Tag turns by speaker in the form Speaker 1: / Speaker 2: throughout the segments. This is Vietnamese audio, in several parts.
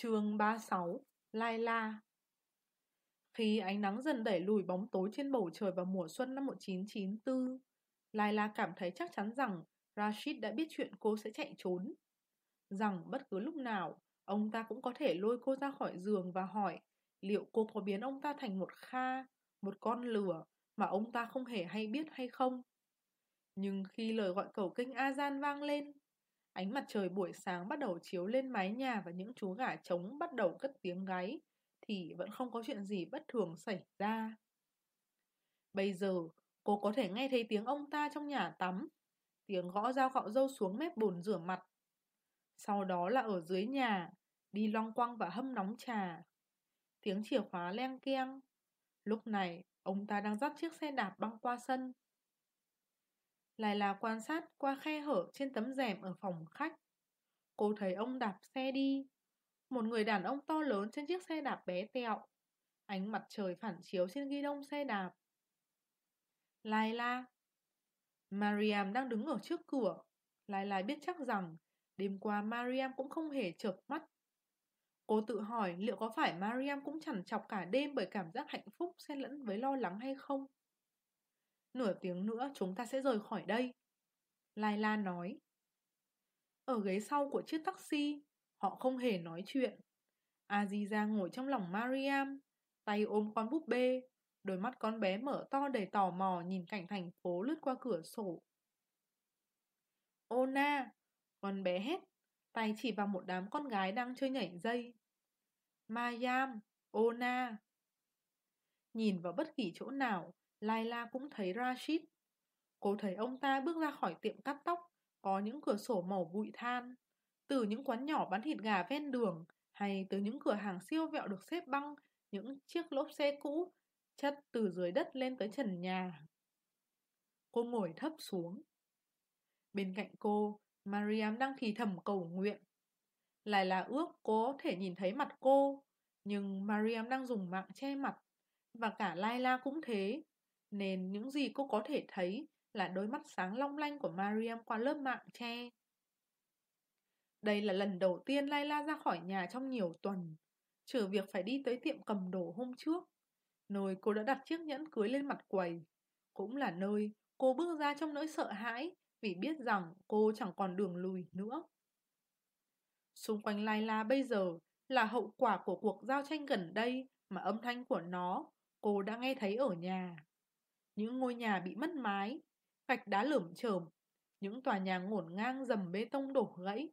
Speaker 1: Chương 36 Laila Khi ánh nắng dần đẩy lùi bóng tối trên bầu trời vào mùa xuân năm 1994, Laila cảm thấy chắc chắn rằng Rashid đã biết chuyện cô sẽ chạy trốn. Rằng bất cứ lúc nào, ông ta cũng có thể lôi cô ra khỏi giường và hỏi liệu cô có biến ông ta thành một kha, một con lửa mà ông ta không hề hay biết hay không. Nhưng khi lời gọi cầu kinh Azan vang lên, Ánh mặt trời buổi sáng bắt đầu chiếu lên mái nhà và những chú gà trống bắt đầu cất tiếng gáy, thì vẫn không có chuyện gì bất thường xảy ra. Bây giờ, cô có thể nghe thấy tiếng ông ta trong nhà tắm, tiếng gõ dao cạo râu xuống mép bồn rửa mặt. Sau đó là ở dưới nhà, đi long quăng và hâm nóng trà. Tiếng chìa khóa leng keng. Lúc này, ông ta đang dắt chiếc xe đạp băng qua sân lại là quan sát qua khe hở trên tấm rèm ở phòng khách. Cô thấy ông đạp xe đi. Một người đàn ông to lớn trên chiếc xe đạp bé tẹo. Ánh mặt trời phản chiếu trên ghi đông xe đạp. Laila Mariam đang đứng ở trước cửa. Laila biết chắc rằng đêm qua Mariam cũng không hề chợp mắt. Cô tự hỏi liệu có phải Mariam cũng chẳng chọc cả đêm bởi cảm giác hạnh phúc xen lẫn với lo lắng hay không? Nửa tiếng nữa chúng ta sẽ rời khỏi đây. Lai La nói. Ở ghế sau của chiếc taxi, họ không hề nói chuyện. Aziza ngồi trong lòng Mariam, tay ôm con búp bê, đôi mắt con bé mở to đầy tò mò nhìn cảnh thành phố lướt qua cửa sổ. Ona, con bé hét, tay chỉ vào một đám con gái đang chơi nhảy dây. Mayam, Ona. Nhìn vào bất kỳ chỗ nào, Laila cũng thấy Rashid. Cô thấy ông ta bước ra khỏi tiệm cắt tóc, có những cửa sổ màu bụi than. Từ những quán nhỏ bán thịt gà ven đường, hay từ những cửa hàng siêu vẹo được xếp băng, những chiếc lốp xe cũ, chất từ dưới đất lên tới trần nhà. Cô ngồi thấp xuống. Bên cạnh cô, Mariam đang thì thầm cầu nguyện. Lại là ước cô có thể nhìn thấy mặt cô, nhưng Mariam đang dùng mạng che mặt, và cả Laila cũng thế. Nên những gì cô có thể thấy là đôi mắt sáng long lanh của Mariam qua lớp mạng che. Đây là lần đầu tiên Layla ra khỏi nhà trong nhiều tuần, trừ việc phải đi tới tiệm cầm đồ hôm trước, nơi cô đã đặt chiếc nhẫn cưới lên mặt quầy. Cũng là nơi cô bước ra trong nỗi sợ hãi vì biết rằng cô chẳng còn đường lùi nữa. Xung quanh Layla bây giờ là hậu quả của cuộc giao tranh gần đây mà âm thanh của nó cô đã nghe thấy ở nhà. Những ngôi nhà bị mất mái, gạch đá lởm chởm, những tòa nhà ngổn ngang dầm bê tông đổ gãy,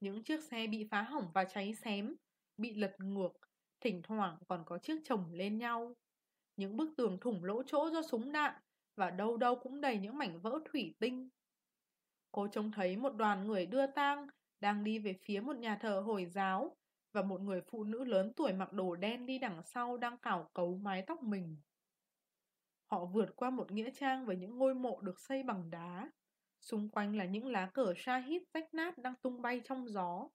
Speaker 1: những chiếc xe bị phá hỏng và cháy xém, bị lật ngược, thỉnh thoảng còn có chiếc chồng lên nhau. Những bức tường thủng lỗ chỗ do súng đạn và đâu đâu cũng đầy những mảnh vỡ thủy tinh. Cô trông thấy một đoàn người đưa tang đang đi về phía một nhà thờ Hồi giáo và một người phụ nữ lớn tuổi mặc đồ đen đi đằng sau đang cào cấu mái tóc mình. Họ vượt qua một nghĩa trang với những ngôi mộ được xây bằng đá. Xung quanh là những lá cờ Shahid rách nát đang tung bay trong gió.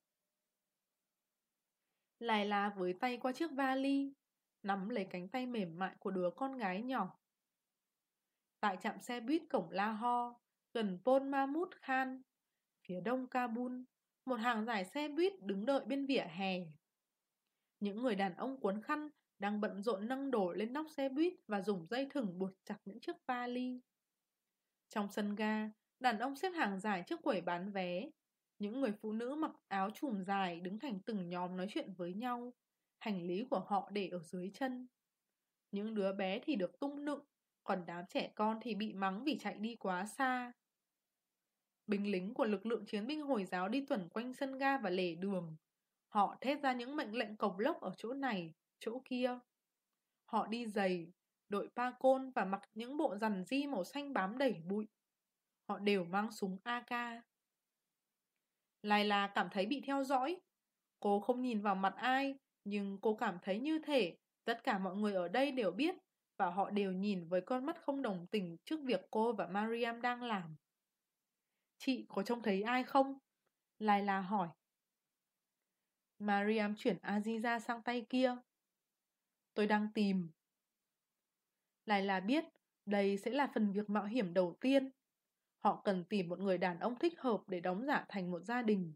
Speaker 1: Lại là với tay qua chiếc vali, nắm lấy cánh tay mềm mại của đứa con gái nhỏ. Tại trạm xe buýt cổng Lahore, gần Pol Mahmud Khan, phía đông Kabul, một hàng dài xe buýt đứng đợi bên vỉa hè. Những người đàn ông cuốn khăn đang bận rộn nâng đổ lên nóc xe buýt và dùng dây thừng buộc chặt những chiếc vali. Trong sân ga, đàn ông xếp hàng dài trước quầy bán vé. Những người phụ nữ mặc áo trùm dài đứng thành từng nhóm nói chuyện với nhau. Hành lý của họ để ở dưới chân. Những đứa bé thì được tung nựng, còn đám trẻ con thì bị mắng vì chạy đi quá xa. Binh lính của lực lượng chiến binh Hồi giáo đi tuần quanh sân ga và lề đường. Họ thét ra những mệnh lệnh cộc lốc ở chỗ này, chỗ kia. Họ đi giày, đội pa côn và mặc những bộ rằn di màu xanh bám đầy bụi. Họ đều mang súng AK. Lai là cảm thấy bị theo dõi. Cô không nhìn vào mặt ai, nhưng cô cảm thấy như thể tất cả mọi người ở đây đều biết và họ đều nhìn với con mắt không đồng tình trước việc cô và Mariam đang làm. Chị có trông thấy ai không? Lai là hỏi. Mariam chuyển Aziza sang tay kia. Tôi đang tìm. Lại là biết đây sẽ là phần việc mạo hiểm đầu tiên. Họ cần tìm một người đàn ông thích hợp để đóng giả thành một gia đình.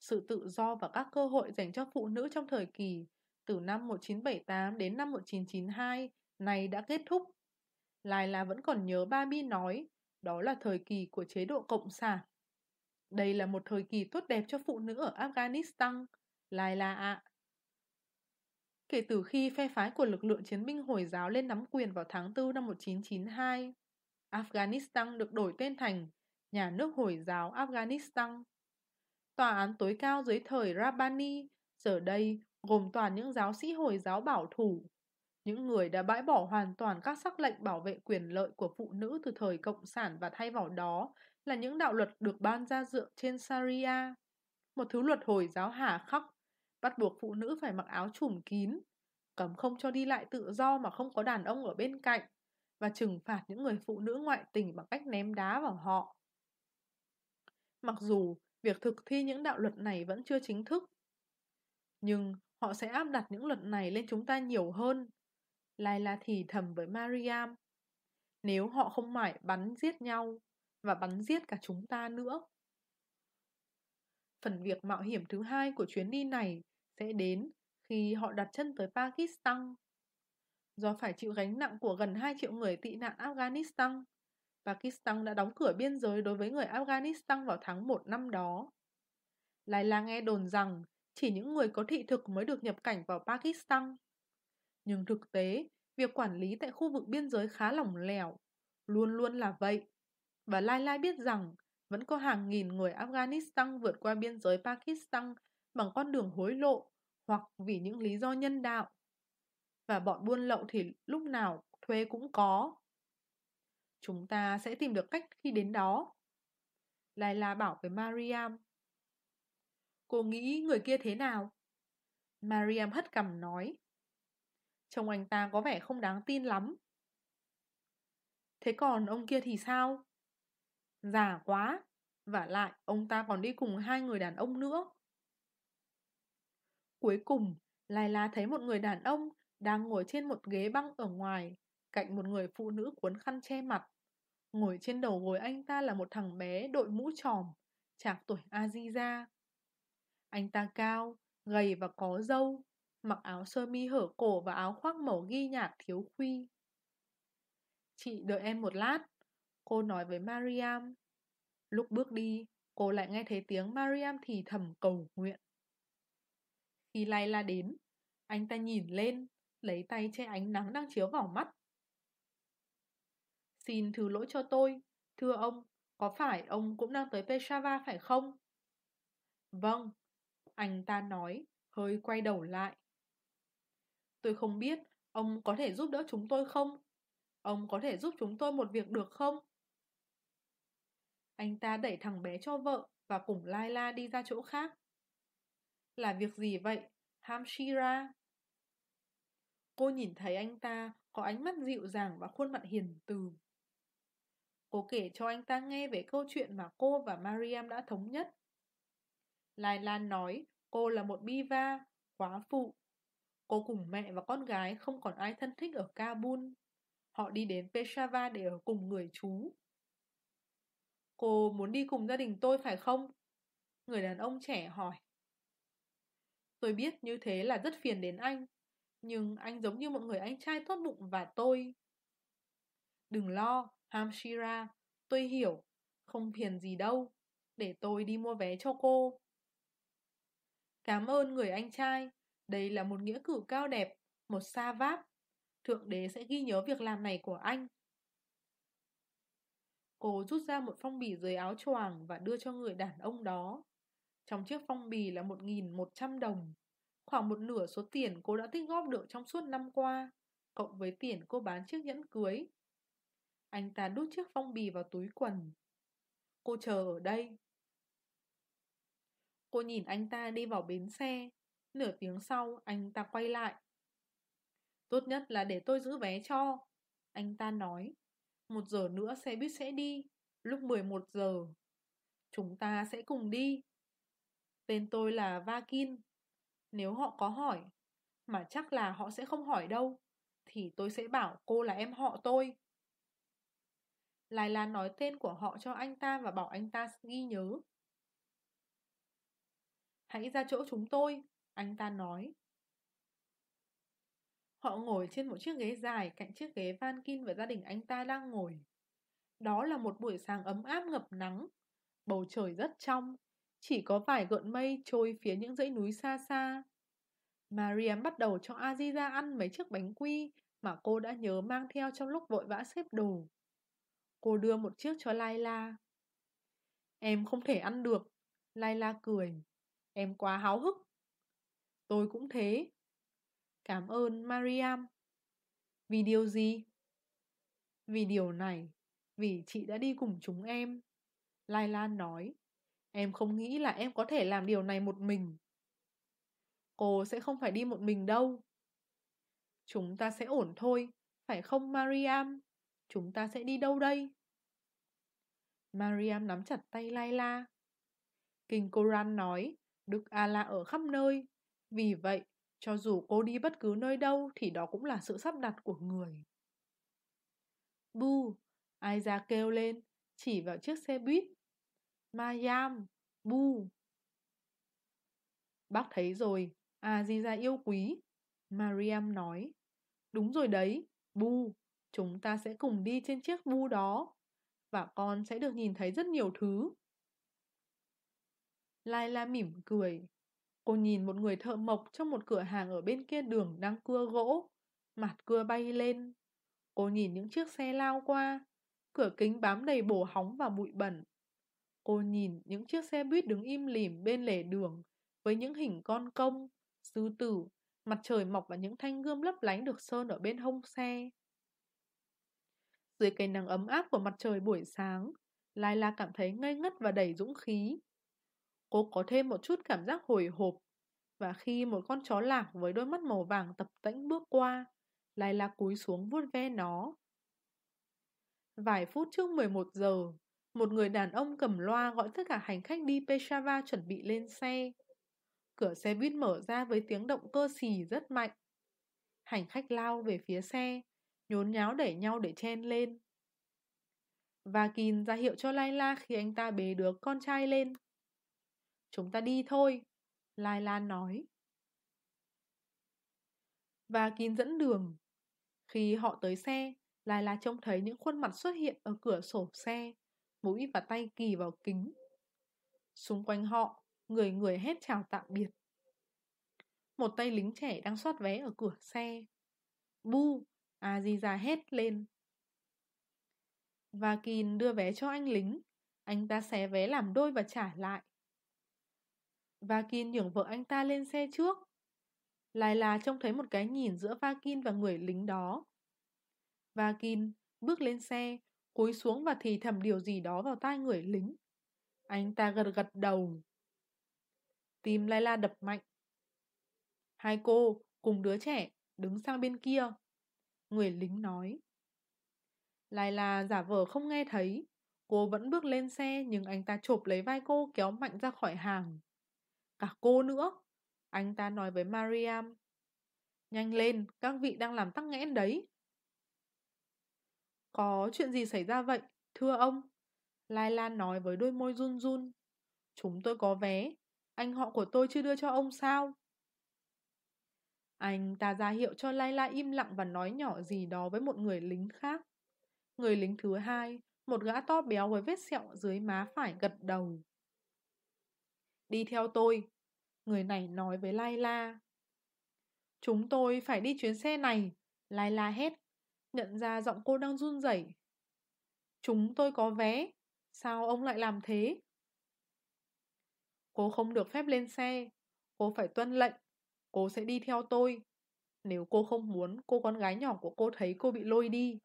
Speaker 1: sự tự do và các cơ hội dành cho phụ nữ trong thời kỳ từ năm 1978 đến năm 1992 này đã kết thúc. Lai là vẫn còn nhớ Barbie nói, đó là thời kỳ của chế độ cộng sản. Đây là một thời kỳ tốt đẹp cho phụ nữ ở Afghanistan, Lai là ạ. Kể từ khi phe phái của lực lượng chiến binh Hồi giáo lên nắm quyền vào tháng 4 năm 1992, Afghanistan được đổi tên thành Nhà nước Hồi giáo Afghanistan. Tòa án tối cao dưới thời Rabbani giờ đây gồm toàn những giáo sĩ Hồi giáo bảo thủ, những người đã bãi bỏ hoàn toàn các sắc lệnh bảo vệ quyền lợi của phụ nữ từ thời Cộng sản và thay vào đó là những đạo luật được ban ra dựa trên Sharia, một thứ luật Hồi giáo hà khắc, bắt buộc phụ nữ phải mặc áo trùm kín, cấm không cho đi lại tự do mà không có đàn ông ở bên cạnh, và trừng phạt những người phụ nữ ngoại tình bằng cách ném đá vào họ. Mặc dù việc thực thi những đạo luật này vẫn chưa chính thức, nhưng họ sẽ áp đặt những luật này lên chúng ta nhiều hơn. Laila thì thầm với Mariam. Nếu họ không mải bắn giết nhau và bắn giết cả chúng ta nữa. Phần việc mạo hiểm thứ hai của chuyến đi này sẽ đến khi họ đặt chân tới Pakistan. Do phải chịu gánh nặng của gần 2 triệu người tị nạn Afghanistan, Pakistan đã đóng cửa biên giới đối với người Afghanistan vào tháng 1 năm đó. Lại là nghe đồn rằng chỉ những người có thị thực mới được nhập cảnh vào Pakistan. Nhưng thực tế, việc quản lý tại khu vực biên giới khá lỏng lẻo, luôn luôn là vậy. Và Lai Lai biết rằng vẫn có hàng nghìn người Afghanistan vượt qua biên giới Pakistan bằng con đường hối lộ hoặc vì những lý do nhân đạo. Và bọn buôn lậu thì lúc nào thuê cũng có. Chúng ta sẽ tìm được cách khi đến đó. Laila bảo với Mariam. Cô nghĩ người kia thế nào? Mariam hất cằm nói. Chồng anh ta có vẻ không đáng tin lắm. Thế còn ông kia thì sao? Già quá. Và lại, ông ta còn đi cùng hai người đàn ông nữa. Cuối cùng, Laila thấy một người đàn ông đang ngồi trên một ghế băng ở ngoài, cạnh một người phụ nữ cuốn khăn che mặt. Ngồi trên đầu gối anh ta là một thằng bé đội mũ tròm, chạc tuổi Aziza. Anh ta cao, gầy và có râu, mặc áo sơ mi hở cổ và áo khoác màu ghi nhạt thiếu khuy. Chị đợi em một lát, cô nói với Mariam. Lúc bước đi, cô lại nghe thấy tiếng Mariam thì thầm cầu nguyện. Khi Layla đến, anh ta nhìn lên, lấy tay che ánh nắng đang chiếu vào mắt. Xin thứ lỗi cho tôi, thưa ông, có phải ông cũng đang tới Peshawar phải không? Vâng, anh ta nói, hơi quay đầu lại. Tôi không biết, ông có thể giúp đỡ chúng tôi không? Ông có thể giúp chúng tôi một việc được không? Anh ta đẩy thằng bé cho vợ và cùng Laila đi ra chỗ khác. Là việc gì vậy, Hamshira? Cô nhìn thấy anh ta có ánh mắt dịu dàng và khuôn mặt hiền từ. Cô kể cho anh ta nghe về câu chuyện mà cô và Mariam đã thống nhất. Lai Lan nói cô là một biva, quá phụ. Cô cùng mẹ và con gái không còn ai thân thích ở Kabul. Họ đi đến Peshawar để ở cùng người chú. Cô muốn đi cùng gia đình tôi phải không? Người đàn ông trẻ hỏi. Tôi biết như thế là rất phiền đến anh, nhưng anh giống như một người anh trai tốt bụng và tôi. Đừng lo, Hamshira, tôi hiểu, không phiền gì đâu, để tôi đi mua vé cho cô. Cảm ơn người anh trai, đây là một nghĩa cử cao đẹp, một sa váp. Thượng đế sẽ ghi nhớ việc làm này của anh. Cô rút ra một phong bì dưới áo choàng và đưa cho người đàn ông đó. Trong chiếc phong bì là 1.100 đồng, khoảng một nửa số tiền cô đã tích góp được trong suốt năm qua, cộng với tiền cô bán chiếc nhẫn cưới. Anh ta đút chiếc phong bì vào túi quần. Cô chờ ở đây. Cô nhìn anh ta đi vào bến xe. Nửa tiếng sau, anh ta quay lại. Tốt nhất là để tôi giữ vé cho. Anh ta nói. Một giờ nữa xe buýt sẽ đi. Lúc 11 giờ. Chúng ta sẽ cùng đi. Tên tôi là Vakin. Nếu họ có hỏi, mà chắc là họ sẽ không hỏi đâu, thì tôi sẽ bảo cô là em họ tôi. Lai Lan nói tên của họ cho anh ta và bảo anh ta ghi nhớ. Hãy ra chỗ chúng tôi, anh ta nói. Họ ngồi trên một chiếc ghế dài cạnh chiếc ghế Van Kin và gia đình anh ta đang ngồi. Đó là một buổi sáng ấm áp ngập nắng. Bầu trời rất trong, chỉ có vài gợn mây trôi phía những dãy núi xa xa. Mariam bắt đầu cho Aziza ăn mấy chiếc bánh quy mà cô đã nhớ mang theo trong lúc vội vã xếp đồ. Cô đưa một chiếc cho Laila. Em không thể ăn được. Laila cười. Em quá háo hức. Tôi cũng thế. Cảm ơn Mariam. Vì điều gì? Vì điều này, vì chị đã đi cùng chúng em. Layla nói, em không nghĩ là em có thể làm điều này một mình. Cô sẽ không phải đi một mình đâu. Chúng ta sẽ ổn thôi, phải không Mariam? Chúng ta sẽ đi đâu đây? Mariam nắm chặt tay Laila. Kinh Koran nói, Đức Allah ở khắp nơi. Vì vậy, cho dù cô đi bất cứ nơi đâu thì đó cũng là sự sắp đặt của người. Bu, ai ra kêu lên, chỉ vào chiếc xe buýt. Mayam, Bu. Bác thấy rồi, À, gì ra yêu quý. Mariam nói. Đúng rồi đấy, Bu, chúng ta sẽ cùng đi trên chiếc Bu đó. Và con sẽ được nhìn thấy rất nhiều thứ. Laila mỉm cười. Cô nhìn một người thợ mộc trong một cửa hàng ở bên kia đường đang cưa gỗ. Mặt cưa bay lên. Cô nhìn những chiếc xe lao qua. Cửa kính bám đầy bổ hóng và bụi bẩn. Cô nhìn những chiếc xe buýt đứng im lìm bên lề đường với những hình con công, sư tử, mặt trời mọc và những thanh gươm lấp lánh được sơn ở bên hông xe. Dưới cây nắng ấm áp của mặt trời buổi sáng, Lai La cảm thấy ngây ngất và đầy dũng khí. Cô có thêm một chút cảm giác hồi hộp. Và khi một con chó lạc với đôi mắt màu vàng tập tễnh bước qua, Lai La cúi xuống vuốt ve nó. Vài phút trước 11 giờ, một người đàn ông cầm loa gọi tất cả hành khách đi Peshava chuẩn bị lên xe. Cửa xe buýt mở ra với tiếng động cơ xì rất mạnh. Hành khách lao về phía xe, nhốn nháo đẩy nhau để chen lên. Và Kìn ra hiệu cho Laila khi anh ta bế đứa con trai lên. Chúng ta đi thôi, Laila nói. Và kín dẫn đường. Khi họ tới xe, Laila trông thấy những khuôn mặt xuất hiện ở cửa sổ xe, mũi và tay kỳ vào kính. Xung quanh họ, người người hét chào tạm biệt. Một tay lính trẻ đang soát vé ở cửa xe. Bu, Aziza hét lên. Và Kìn đưa vé cho anh lính. Anh ta xé vé làm đôi và trả lại. Vakin nhường vợ anh ta lên xe trước. Lai là trông thấy một cái nhìn giữa Vakin và người lính đó. Vakin bước lên xe, cúi xuống và thì thầm điều gì đó vào tai người lính. Anh ta gật gật đầu. Tim Layla đập mạnh. Hai cô cùng đứa trẻ đứng sang bên kia. Người lính nói. Layla giả vờ không nghe thấy. Cô vẫn bước lên xe nhưng anh ta chộp lấy vai cô kéo mạnh ra khỏi hàng. Cả cô nữa. Anh ta nói với Mariam. Nhanh lên, các vị đang làm tắc nghẽn đấy. Có chuyện gì xảy ra vậy, thưa ông? Lai Lan nói với đôi môi run run. Chúng tôi có vé, anh họ của tôi chưa đưa cho ông sao? Anh ta ra hiệu cho Lai La im lặng và nói nhỏ gì đó với một người lính khác. Người lính thứ hai, một gã to béo với vết sẹo dưới má phải gật đầu. Đi theo tôi, người này nói với Laila. Chúng tôi phải đi chuyến xe này, Laila hét, nhận ra giọng cô đang run rẩy. Chúng tôi có vé, sao ông lại làm thế? Cô không được phép lên xe, cô phải tuân lệnh, cô sẽ đi theo tôi. Nếu cô không muốn cô con gái nhỏ của cô thấy cô bị lôi đi.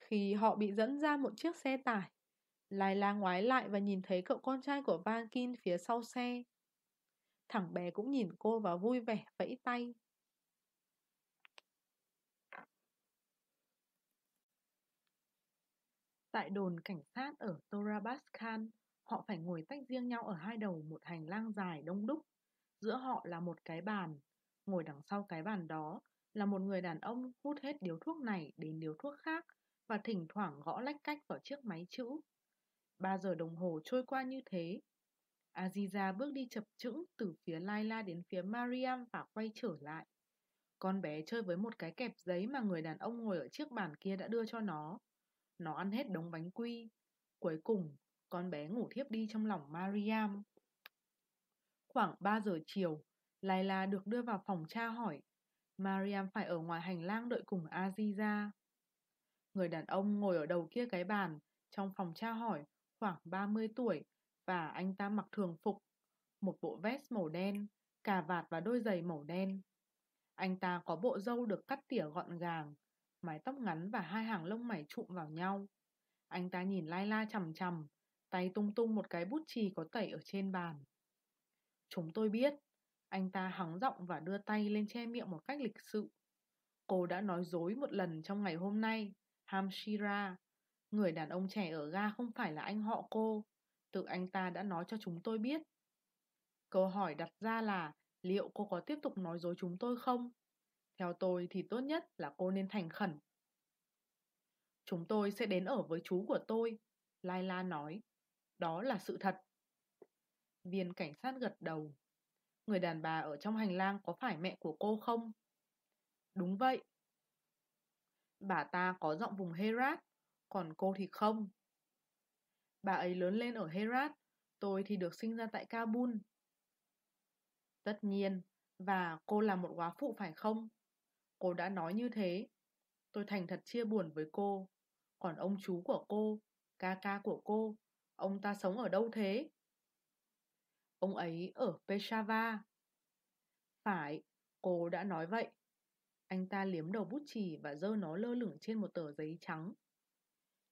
Speaker 1: Khi họ bị dẫn ra một chiếc xe tải, Lai la ngoái lại và nhìn thấy cậu con trai của Van Kin phía sau xe. Thằng bé cũng nhìn cô và vui vẻ vẫy tay. Tại đồn cảnh sát ở Torabaskan, họ phải ngồi tách riêng nhau ở hai đầu một hành lang dài đông đúc. Giữa họ là một cái bàn. Ngồi đằng sau cái bàn đó là một người đàn ông hút hết điếu thuốc này đến điếu thuốc khác và thỉnh thoảng gõ lách cách vào chiếc máy chữ. Ba giờ đồng hồ trôi qua như thế. Aziza bước đi chập chững từ phía Laila đến phía Mariam và quay trở lại. Con bé chơi với một cái kẹp giấy mà người đàn ông ngồi ở chiếc bàn kia đã đưa cho nó. Nó ăn hết đống bánh quy. Cuối cùng, con bé ngủ thiếp đi trong lòng Mariam. Khoảng 3 giờ chiều, Laila được đưa vào phòng tra hỏi. Mariam phải ở ngoài hành lang đợi cùng Aziza. Người đàn ông ngồi ở đầu kia cái bàn, trong phòng tra hỏi, khoảng 30 tuổi, và anh ta mặc thường phục, một bộ vest màu đen, cà vạt và đôi giày màu đen. Anh ta có bộ râu được cắt tỉa gọn gàng, mái tóc ngắn và hai hàng lông mày trụm vào nhau. Anh ta nhìn Laila chằm chằm, tay tung tung một cái bút chì có tẩy ở trên bàn. Chúng tôi biết, anh ta hắng giọng và đưa tay lên che miệng một cách lịch sự. Cô đã nói dối một lần trong ngày hôm nay, Hamshira. Người đàn ông trẻ ở ga không phải là anh họ cô, tự anh ta đã nói cho chúng tôi biết. Câu hỏi đặt ra là liệu cô có tiếp tục nói dối chúng tôi không? Theo tôi thì tốt nhất là cô nên thành khẩn. Chúng tôi sẽ đến ở với chú của tôi, Laila nói. Đó là sự thật. Viên cảnh sát gật đầu. Người đàn bà ở trong hành lang có phải mẹ của cô không? Đúng vậy. Bà ta có giọng vùng Herat, còn cô thì không. Bà ấy lớn lên ở Herat, tôi thì được sinh ra tại Kabul. Tất nhiên, và cô là một góa phụ phải không? Cô đã nói như thế. Tôi thành thật chia buồn với cô. Còn ông chú của cô, ca ca của cô, ông ta sống ở đâu thế? Ông ấy ở Peshawar. Phải, cô đã nói vậy. Anh ta liếm đầu bút chì và dơ nó lơ lửng trên một tờ giấy trắng.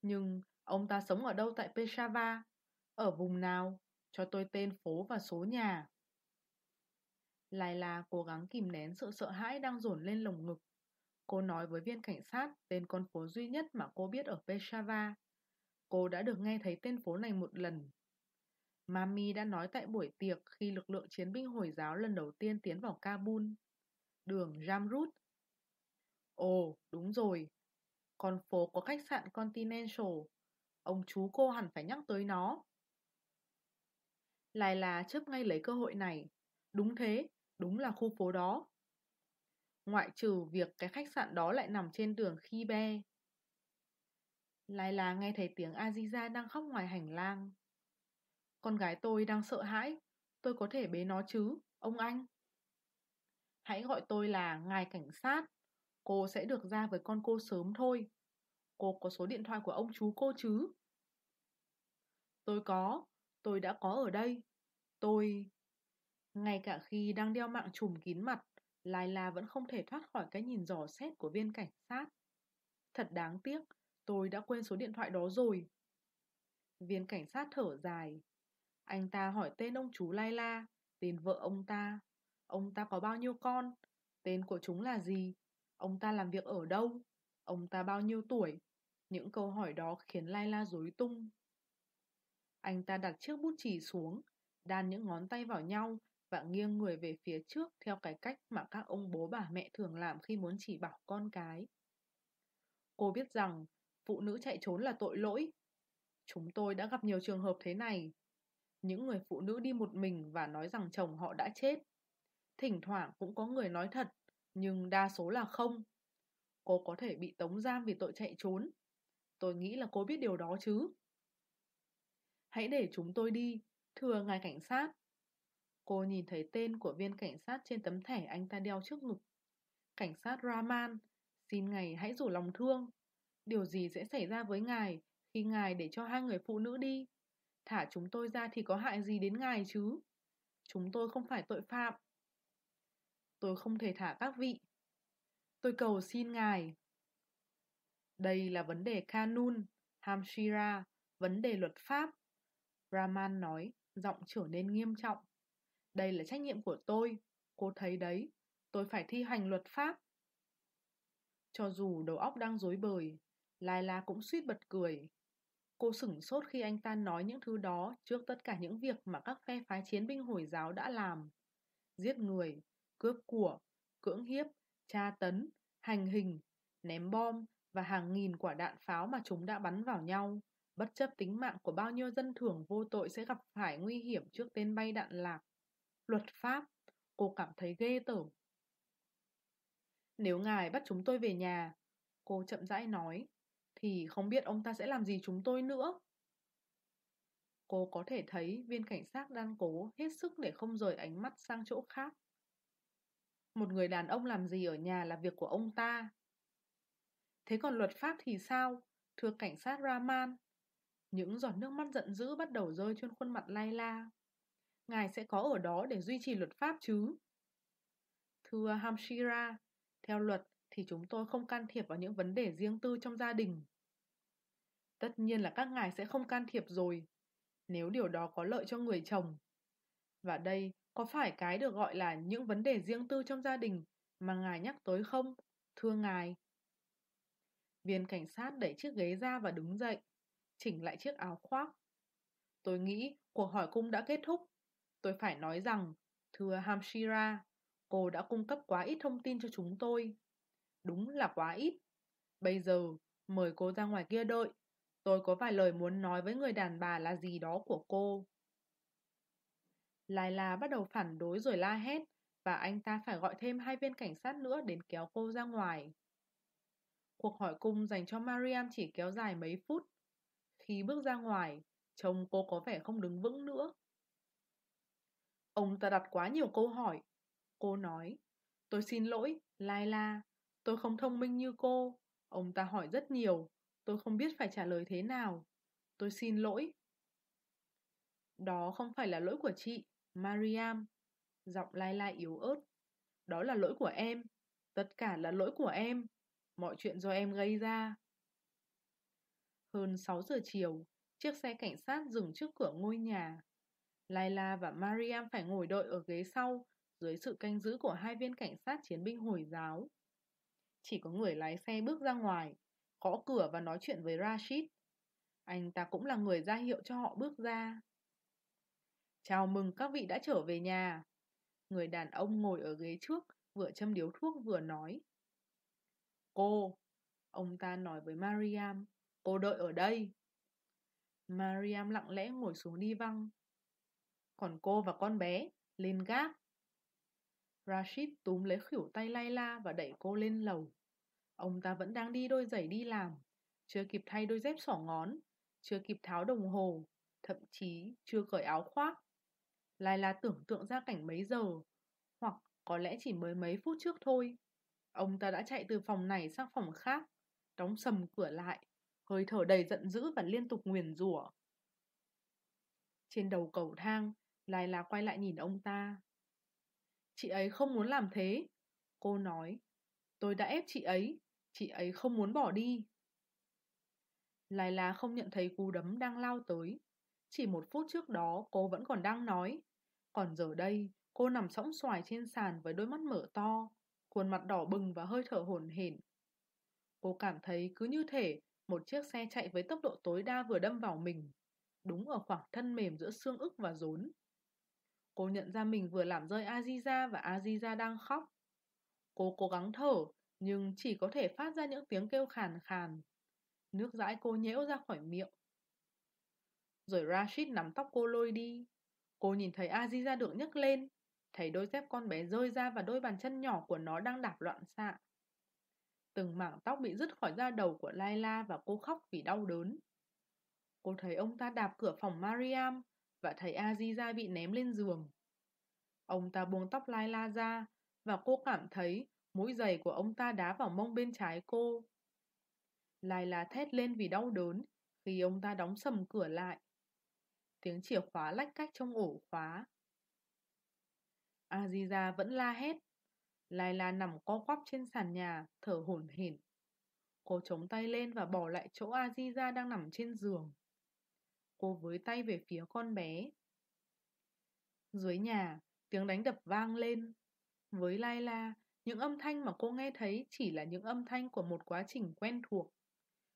Speaker 1: Nhưng ông ta sống ở đâu tại Peshawar? Ở vùng nào? Cho tôi tên phố và số nhà. Laila cố gắng kìm nén sự sợ hãi đang dồn lên lồng ngực. Cô nói với viên cảnh sát tên con phố duy nhất mà cô biết ở Peshawar. Cô đã được nghe thấy tên phố này một lần. Mami đã nói tại buổi tiệc khi lực lượng chiến binh Hồi giáo lần đầu tiên tiến vào Kabul. Đường Jamrut. Ồ, đúng rồi. Con phố có khách sạn Continental. Ông chú cô hẳn phải nhắc tới nó. Lại là chớp ngay lấy cơ hội này. Đúng thế, đúng là khu phố đó. Ngoại trừ việc cái khách sạn đó lại nằm trên đường Khi Be. Lai là nghe thấy tiếng Aziza đang khóc ngoài hành lang. Con gái tôi đang sợ hãi, tôi có thể bế nó chứ, ông anh. Hãy gọi tôi là ngài cảnh sát, cô sẽ được ra với con cô sớm thôi. Cô có số điện thoại của ông chú cô chứ? Tôi có, tôi đã có ở đây. Tôi... Ngay cả khi đang đeo mạng trùm kín mặt, Laila vẫn không thể thoát khỏi cái nhìn dò xét của viên cảnh sát. Thật đáng tiếc, tôi đã quên số điện thoại đó rồi. Viên cảnh sát thở dài. Anh ta hỏi tên ông chú Laila, tên vợ ông ta. Ông ta có bao nhiêu con? Tên của chúng là gì? Ông ta làm việc ở đâu? Ông ta bao nhiêu tuổi? Những câu hỏi đó khiến Laila rối tung. Anh ta đặt chiếc bút chì xuống, đan những ngón tay vào nhau và nghiêng người về phía trước theo cái cách mà các ông bố bà mẹ thường làm khi muốn chỉ bảo con cái. Cô biết rằng phụ nữ chạy trốn là tội lỗi. Chúng tôi đã gặp nhiều trường hợp thế này. Những người phụ nữ đi một mình và nói rằng chồng họ đã chết. Thỉnh thoảng cũng có người nói thật, nhưng đa số là không. Cô có thể bị tống giam vì tội chạy trốn. Tôi nghĩ là cô biết điều đó chứ. Hãy để chúng tôi đi, thưa ngài cảnh sát. Cô nhìn thấy tên của viên cảnh sát trên tấm thẻ anh ta đeo trước ngực. Cảnh sát Raman, xin ngài hãy rủ lòng thương. Điều gì sẽ xảy ra với ngài khi ngài để cho hai người phụ nữ đi? Thả chúng tôi ra thì có hại gì đến ngài chứ? Chúng tôi không phải tội phạm. Tôi không thể thả các vị. Tôi cầu xin ngài. Đây là vấn đề Kanun, Hamshira, vấn đề luật pháp. Raman nói, giọng trở nên nghiêm trọng. Đây là trách nhiệm của tôi. Cô thấy đấy, tôi phải thi hành luật pháp. Cho dù đầu óc đang rối bời, Laila cũng suýt bật cười. Cô sửng sốt khi anh ta nói những thứ đó trước tất cả những việc mà các phe phái chiến binh Hồi giáo đã làm. Giết người, cướp của, cưỡng hiếp, tra tấn, hành hình, ném bom và hàng nghìn quả đạn pháo mà chúng đã bắn vào nhau, bất chấp tính mạng của bao nhiêu dân thường vô tội sẽ gặp phải nguy hiểm trước tên bay đạn lạc. Luật pháp, cô cảm thấy ghê tởm. Nếu ngài bắt chúng tôi về nhà, cô chậm rãi nói, thì không biết ông ta sẽ làm gì chúng tôi nữa. Cô có thể thấy viên cảnh sát đang cố hết sức để không rời ánh mắt sang chỗ khác. Một người đàn ông làm gì ở nhà là việc của ông ta. Thế còn luật pháp thì sao, thưa cảnh sát Raman? Những giọt nước mắt giận dữ bắt đầu rơi trên khuôn mặt Layla. Ngài sẽ có ở đó để duy trì luật pháp chứ? Thưa Hamshira, theo luật thì chúng tôi không can thiệp vào những vấn đề riêng tư trong gia đình. Tất nhiên là các ngài sẽ không can thiệp rồi, nếu điều đó có lợi cho người chồng. Và đây có phải cái được gọi là những vấn đề riêng tư trong gia đình mà ngài nhắc tới không, thưa ngài? Viên cảnh sát đẩy chiếc ghế ra và đứng dậy, chỉnh lại chiếc áo khoác. Tôi nghĩ cuộc hỏi cung đã kết thúc. Tôi phải nói rằng, thưa Hamshira, cô đã cung cấp quá ít thông tin cho chúng tôi. Đúng là quá ít. Bây giờ, mời cô ra ngoài kia đợi. Tôi có vài lời muốn nói với người đàn bà là gì đó của cô. Lai La bắt đầu phản đối rồi la hét và anh ta phải gọi thêm hai viên cảnh sát nữa đến kéo cô ra ngoài. Cuộc hỏi cung dành cho Mariam chỉ kéo dài mấy phút. Khi bước ra ngoài, trông cô có vẻ không đứng vững nữa. Ông ta đặt quá nhiều câu hỏi. Cô nói, tôi xin lỗi, Laila, tôi không thông minh như cô. Ông ta hỏi rất nhiều, tôi không biết phải trả lời thế nào. Tôi xin lỗi. Đó không phải là lỗi của chị, Mariam. Giọng Laila yếu ớt. Đó là lỗi của em. Tất cả là lỗi của em. Mọi chuyện do em gây ra. Hơn 6 giờ chiều, chiếc xe cảnh sát dừng trước cửa ngôi nhà. Laila và Mariam phải ngồi đợi ở ghế sau dưới sự canh giữ của hai viên cảnh sát chiến binh Hồi giáo. Chỉ có người lái xe bước ra ngoài, gõ cửa và nói chuyện với Rashid. Anh ta cũng là người ra hiệu cho họ bước ra. Chào mừng các vị đã trở về nhà. Người đàn ông ngồi ở ghế trước, vừa châm điếu thuốc vừa nói. Cô, ông ta nói với Mariam, cô đợi ở đây. Mariam lặng lẽ ngồi xuống đi văng. Còn cô và con bé, lên gác. Rashid túm lấy khỉu tay Layla và đẩy cô lên lầu. Ông ta vẫn đang đi đôi giày đi làm, chưa kịp thay đôi dép sỏ ngón, chưa kịp tháo đồng hồ, thậm chí chưa cởi áo khoác. Layla tưởng tượng ra cảnh mấy giờ, hoặc có lẽ chỉ mới mấy phút trước thôi. Ông ta đã chạy từ phòng này sang phòng khác, đóng sầm cửa lại, hơi thở đầy giận dữ và liên tục nguyền rủa. Trên đầu cầu thang, Lai là quay lại nhìn ông ta. Chị ấy không muốn làm thế. Cô nói, tôi đã ép chị ấy, chị ấy không muốn bỏ đi. Lai là không nhận thấy cú đấm đang lao tới. Chỉ một phút trước đó cô vẫn còn đang nói. Còn giờ đây, cô nằm sõng xoài trên sàn với đôi mắt mở to, khuôn mặt đỏ bừng và hơi thở hổn hển. Cô cảm thấy cứ như thể một chiếc xe chạy với tốc độ tối đa vừa đâm vào mình, đúng ở khoảng thân mềm giữa xương ức và rốn. Cô nhận ra mình vừa làm rơi Aziza và Aziza đang khóc. Cô cố gắng thở, nhưng chỉ có thể phát ra những tiếng kêu khàn khàn. Nước dãi cô nhễu ra khỏi miệng. Rồi Rashid nắm tóc cô lôi đi. Cô nhìn thấy Aziza được nhấc lên, thấy đôi dép con bé rơi ra và đôi bàn chân nhỏ của nó đang đạp loạn xạ. Từng mảng tóc bị rứt khỏi da đầu của Laila và cô khóc vì đau đớn. Cô thấy ông ta đạp cửa phòng Mariam và thấy Aziza bị ném lên giường. Ông ta buông tóc Laila ra và cô cảm thấy mũi giày của ông ta đá vào mông bên trái cô. Laila thét lên vì đau đớn khi ông ta đóng sầm cửa lại. Tiếng chìa khóa lách cách trong ổ khóa. Aziza vẫn la hét. Laila nằm co quắp trên sàn nhà, thở hổn hển. Cô chống tay lên và bỏ lại chỗ Aziza đang nằm trên giường. Cô với tay về phía con bé. Dưới nhà, tiếng đánh đập vang lên. Với Laila, những âm thanh mà cô nghe thấy chỉ là những âm thanh của một quá trình quen thuộc.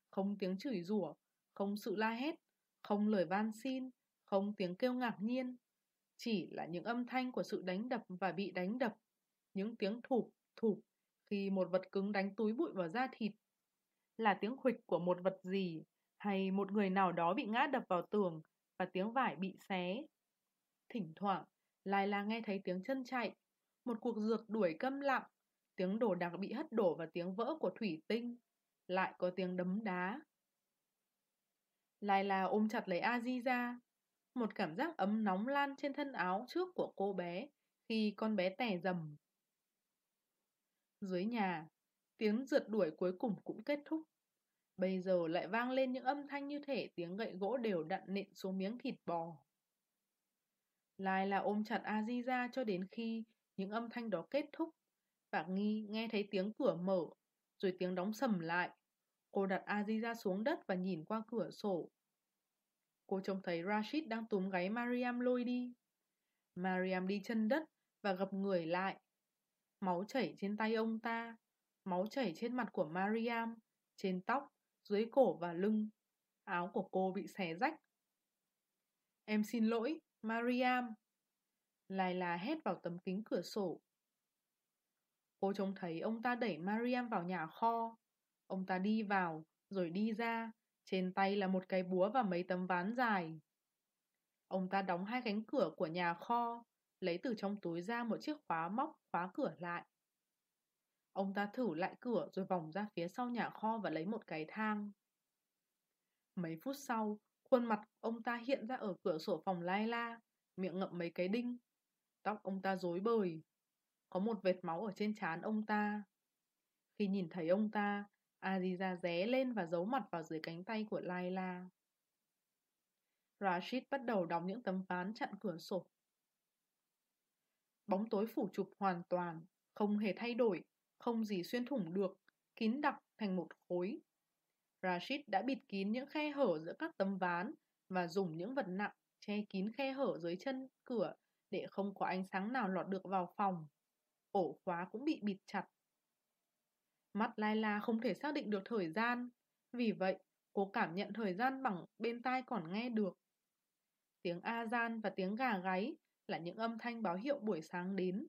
Speaker 1: Không tiếng chửi rủa, không sự la hét, không lời van xin, không tiếng kêu ngạc nhiên. Chỉ là những âm thanh của sự đánh đập và bị đánh đập. Những tiếng thụp, thụp khi một vật cứng đánh túi bụi vào da thịt. Là tiếng khuịch của một vật gì hay một người nào đó bị ngã đập vào tường và tiếng vải bị xé. Thỉnh thoảng, Lai La nghe thấy tiếng chân chạy, một cuộc rượt đuổi câm lặng, tiếng đồ đạc bị hất đổ và tiếng vỡ của thủy tinh, lại có tiếng đấm đá. Lai La ôm chặt lấy Aziza, một cảm giác ấm nóng lan trên thân áo trước của cô bé khi con bé tè dầm. Dưới nhà, tiếng rượt đuổi cuối cùng cũng kết thúc. Bây giờ lại vang lên những âm thanh như thể tiếng gậy gỗ đều đặn nện xuống miếng thịt bò. Lai là ôm chặt Aziza cho đến khi những âm thanh đó kết thúc. Và Nghi nghe thấy tiếng cửa mở, rồi tiếng đóng sầm lại. Cô đặt Aziza xuống đất và nhìn qua cửa sổ. Cô trông thấy Rashid đang túm gáy Mariam lôi đi. Mariam đi chân đất và gập người lại. Máu chảy trên tay ông ta, máu chảy trên mặt của Mariam, trên tóc, dưới cổ và lưng. Áo của cô bị xé rách. Em xin lỗi, Mariam. Lai là hét vào tấm kính cửa sổ. Cô trông thấy ông ta đẩy Mariam vào nhà kho. Ông ta đi vào, rồi đi ra. Trên tay là một cái búa và mấy tấm ván dài. Ông ta đóng hai cánh cửa của nhà kho, lấy từ trong túi ra một chiếc khóa móc khóa cửa lại. Ông ta thử lại cửa rồi vòng ra phía sau nhà kho và lấy một cái thang. Mấy phút sau, khuôn mặt ông ta hiện ra ở cửa sổ phòng Laila, miệng ngậm mấy cái đinh. Tóc ông ta rối bời. Có một vệt máu ở trên trán ông ta. Khi nhìn thấy ông ta, Aziza ré lên và giấu mặt vào dưới cánh tay của Laila. Rashid bắt đầu đóng những tấm ván chặn cửa sổ. Bóng tối phủ chụp hoàn toàn, không hề thay đổi, không gì xuyên thủng được, kín đặc thành một khối. Rashid đã bịt kín những khe hở giữa các tấm ván và dùng những vật nặng che kín khe hở dưới chân cửa để không có ánh sáng nào lọt được vào phòng. Ổ khóa cũng bị bịt chặt. Mắt Laila không thể xác định được thời gian, vì vậy cô cảm nhận thời gian bằng bên tai còn nghe được. Tiếng azan và tiếng gà gáy là những âm thanh báo hiệu buổi sáng đến.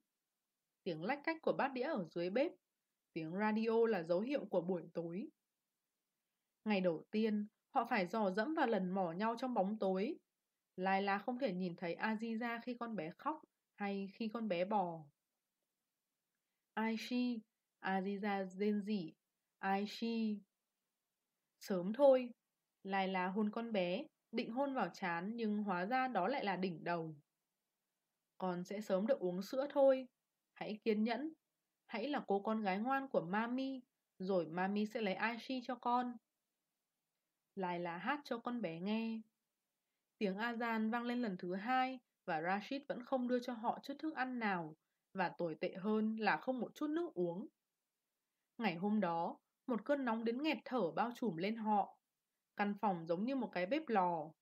Speaker 1: Tiếng lách cách của bát đĩa ở dưới bếp, tiếng radio là dấu hiệu của buổi tối. Ngày đầu tiên, họ phải dò dẫm và lần mỏ nhau trong bóng tối. Laila không thể nhìn thấy Aziza khi con bé khóc hay khi con bé bò. Aishi, Aziza rên rỉ. Aishi. Sớm thôi. Laila hôn con bé, định hôn vào chán nhưng hóa ra đó lại là đỉnh đầu. Con sẽ sớm được uống sữa thôi. Hãy kiên nhẫn. Hãy là cô con gái ngoan của Mami, rồi Mami sẽ lấy Aishi cho con. Lại là hát cho con bé nghe. Tiếng Azan vang lên lần thứ hai và Rashid vẫn không đưa cho họ chút thức ăn nào và tồi tệ hơn là không một chút nước uống. Ngày hôm đó, một cơn nóng đến nghẹt thở bao trùm lên họ. Căn phòng giống như một cái bếp lò.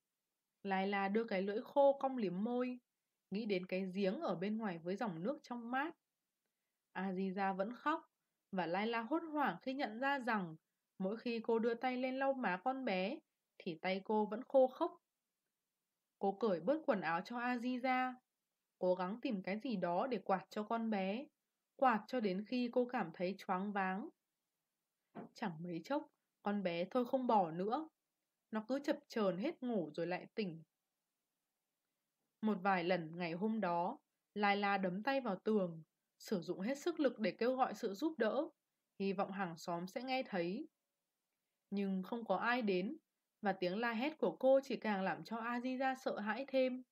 Speaker 1: Laila đưa cái lưỡi khô cong liếm môi, nghĩ đến cái giếng ở bên ngoài với dòng nước trong mát. Aziza vẫn khóc, và Laila hốt hoảng khi nhận ra rằng mỗi khi cô đưa tay lên lau má con bé, thì tay cô vẫn khô khốc. Cô cởi bớt quần áo cho Aziza, cố gắng tìm cái gì đó để quạt cho con bé, quạt cho đến khi cô cảm thấy choáng váng. Chẳng mấy chốc, con bé thôi không bỏ nữa. Nó cứ chập chờn hết ngủ rồi lại tỉnh. Một vài lần ngày hôm đó, Laila đấm tay vào tường, sử dụng hết sức lực để kêu gọi sự giúp đỡ, hy vọng hàng xóm sẽ nghe thấy. Nhưng không có ai đến, và tiếng la hét của cô chỉ càng làm cho Aziza sợ hãi thêm,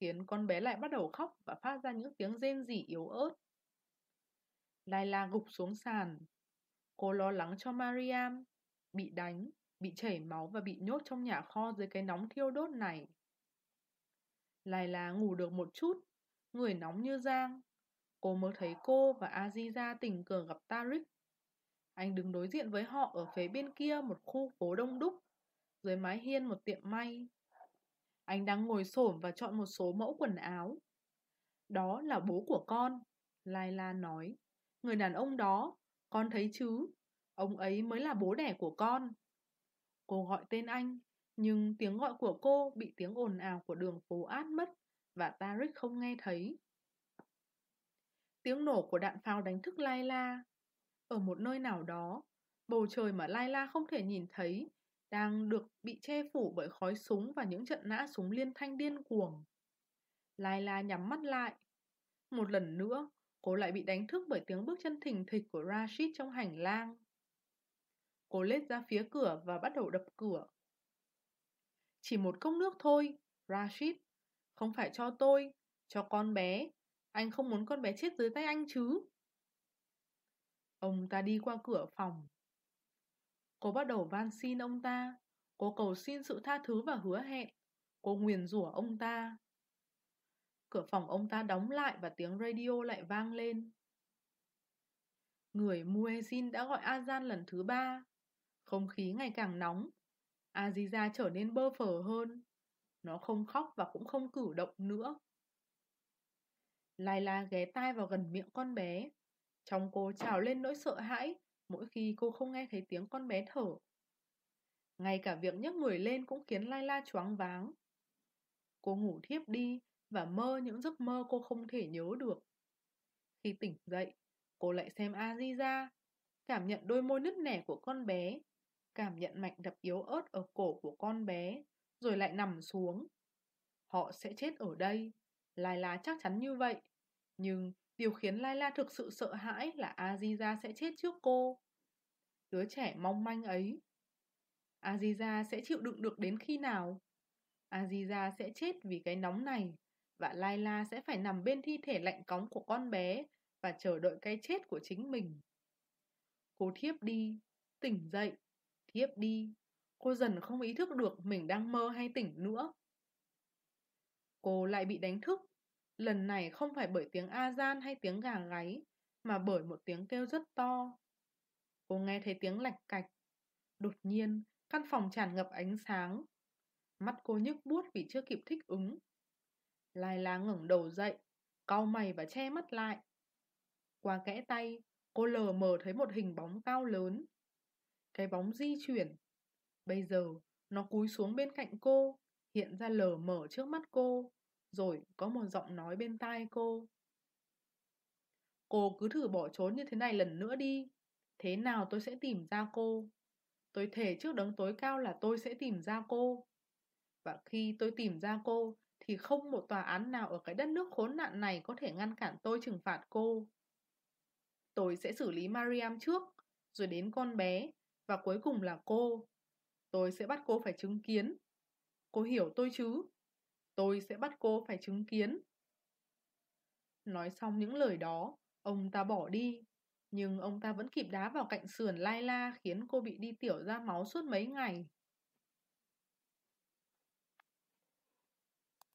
Speaker 1: khiến con bé lại bắt đầu khóc và phát ra những tiếng rên rỉ yếu ớt. Laila gục xuống sàn. Cô lo lắng cho Mariam, bị đánh, bị chảy máu và bị nhốt trong nhà kho dưới cái nóng thiêu đốt này. Laila ngủ được một chút, người nóng như giang. Cô mới thấy cô và Aziza tình cờ gặp Tarik. Anh đứng đối diện với họ ở phía bên kia một khu phố đông đúc, dưới mái hiên một tiệm may. Anh đang ngồi xổm và chọn một số mẫu quần áo. Đó là bố của con, Laila nói. Người đàn ông đó, con thấy chứ, ông ấy mới là bố đẻ của con. Cô gọi tên anh, nhưng tiếng gọi của cô bị tiếng ồn ào của đường phố át mất và Tarik không nghe thấy. Tiếng nổ của đạn pháo đánh thức Laila. Ở một nơi nào đó, bầu trời mà Laila không thể nhìn thấy đang được bị che phủ bởi khói súng và những trận nã súng liên thanh điên cuồng. Laila nhắm mắt lại. Một lần nữa, cô lại bị đánh thức bởi tiếng bước chân thình thịch của Rashid trong hành lang. Cô lết ra phía cửa và bắt đầu đập cửa. Chỉ một cốc nước thôi, Rashid. Không phải cho tôi, cho con bé. Anh không muốn con bé chết dưới tay anh chứ. Ông ta đi qua cửa phòng. Cô bắt đầu van xin ông ta. Cô cầu xin sự tha thứ và hứa hẹn. Cô nguyền rủa ông ta. Cửa phòng ông ta đóng lại và tiếng radio lại vang lên. Người Muezin đã gọi Azan lần thứ ba. Không khí ngày càng nóng. Aziza trở nên bơ phờ hơn. Nó không khóc và cũng không cử động nữa. Laila ghé tai vào gần miệng con bé. Trong cô trào lên nỗi sợ hãi mỗi khi cô không nghe thấy tiếng con bé thở. Ngay cả việc nhấc người lên cũng khiến Laila choáng váng. Cô ngủ thiếp đi và mơ những giấc mơ cô không thể nhớ được. Khi tỉnh dậy, cô lại xem Aziza, cảm nhận đôi môi nứt nẻ của con bé, cảm nhận mạch đập yếu ớt ở cổ của con bé, rồi lại nằm xuống. Họ sẽ chết ở đây, Lai La chắc chắn như vậy. Nhưng điều khiến Lai La thực sự sợ hãi là Aziza sẽ chết trước cô. Đứa trẻ mong manh ấy. Aziza sẽ chịu đựng được đến khi nào? Aziza sẽ chết vì cái nóng này và Laila sẽ phải nằm bên thi thể lạnh cóng của con bé và chờ đợi cái chết của chính mình. Cô thiếp đi, tỉnh dậy, thiếp đi. Cô dần không ý thức được mình đang mơ hay tỉnh nữa. Cô lại bị đánh thức. Lần này không phải bởi tiếng a gian hay tiếng gà gáy, mà bởi một tiếng kêu rất to. Cô nghe thấy tiếng lạch cạch. Đột nhiên, căn phòng tràn ngập ánh sáng. Mắt cô nhức buốt vì chưa kịp thích ứng. Lai lá ngẩng đầu dậy, cau mày và che mắt lại. Qua kẽ tay, cô lờ mờ thấy một hình bóng cao lớn. Cái bóng di chuyển. Bây giờ, nó cúi xuống bên cạnh cô, hiện ra lờ mờ trước mắt cô, rồi có một giọng nói bên tai cô. Cô cứ thử bỏ trốn như thế này lần nữa đi, thế nào tôi sẽ tìm ra cô. Tôi thề trước đấng tối cao là tôi sẽ tìm ra cô. Và khi tôi tìm ra cô, thì không một tòa án nào ở cái đất nước khốn nạn này có thể ngăn cản tôi trừng phạt cô. Tôi sẽ xử lý Mariam trước, rồi đến con bé, và cuối cùng là cô. Tôi sẽ bắt cô phải chứng kiến. Cô hiểu tôi chứ? Tôi sẽ bắt cô phải chứng kiến. Nói xong những lời đó, ông ta bỏ đi. Nhưng ông ta vẫn kịp đá vào cạnh sườn Laila khiến cô bị đi tiểu ra máu suốt mấy ngày.